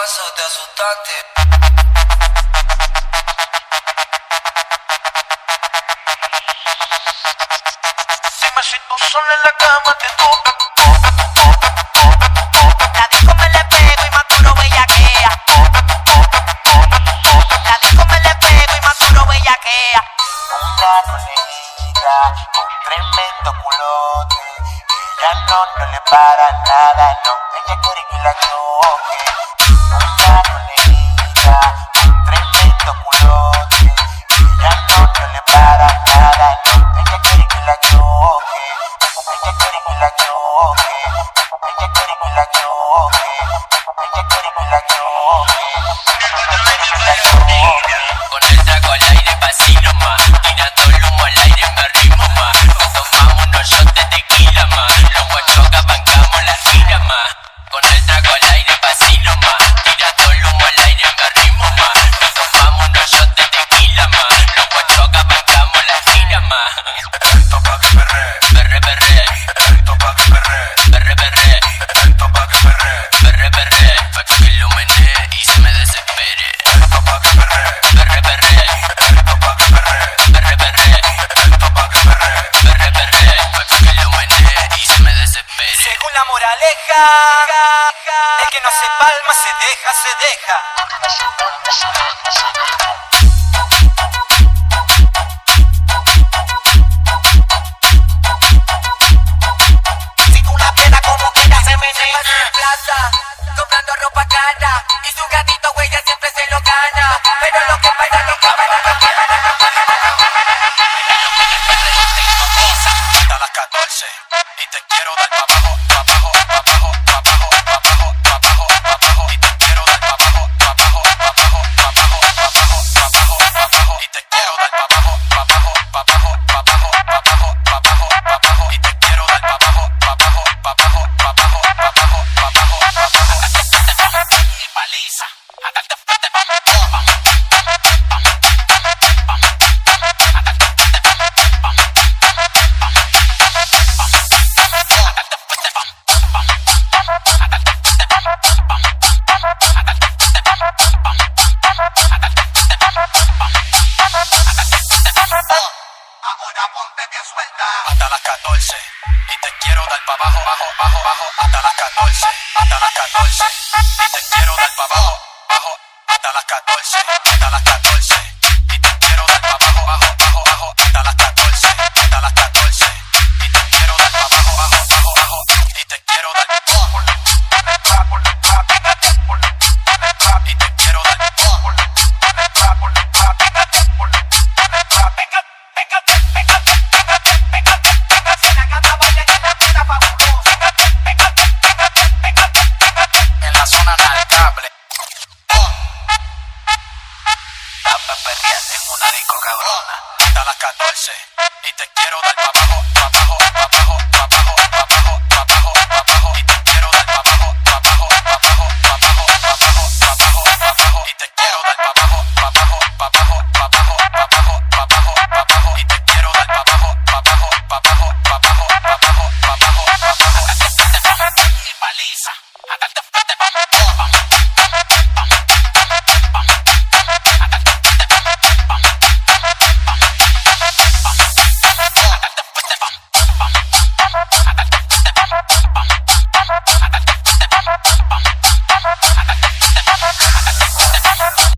paso te asustaste. Dime si tú sola en la cama te toca, toca, toca. La disco me le pego y maturo bellaquea. Toca, toca. La disco me le pego y maturo bellaquea. Una conejita con tremendo culote. Ella no, no le para nada, no. Ella quiere que la toque. con el aire, pa' aleja. El que no se palma se deja, se deja. y te quiero dar pa' abajo, pa' abajo, pa' abajo, pa' abajo. hasta el pa' abajo, bajo, bajo, bajo, hasta la zona del cable. La pepería es una disco cabrona. Hasta las 14 y te quiero dar pa' abajo, pa' abajo, pa' abajo.